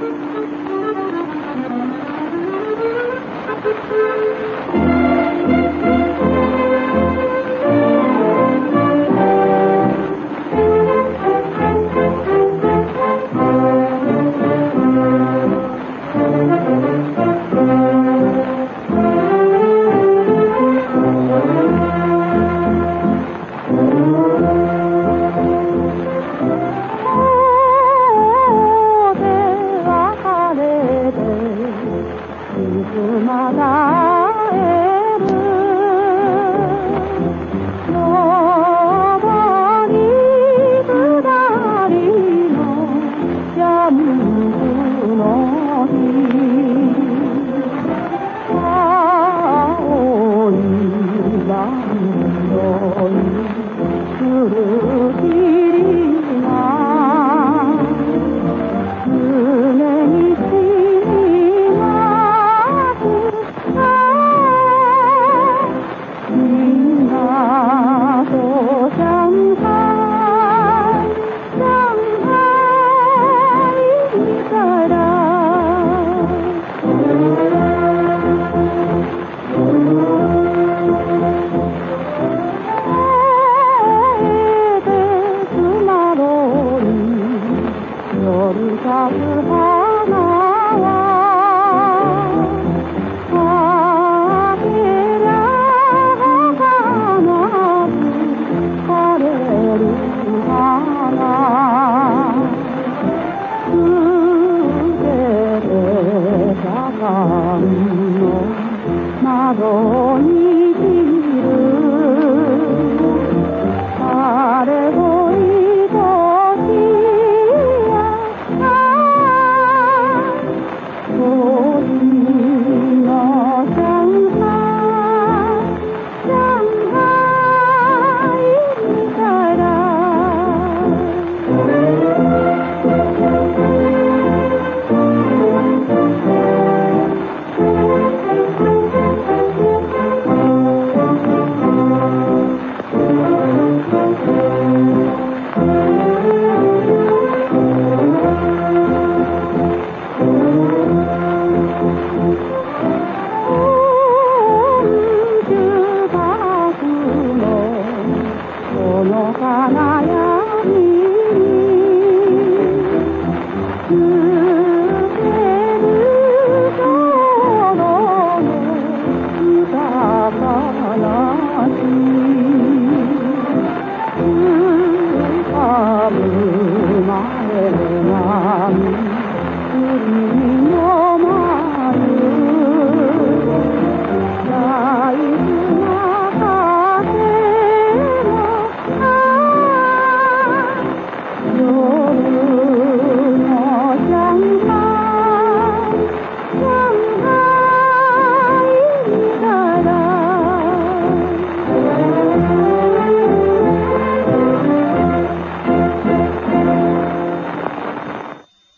Thank you. Kumara. 窓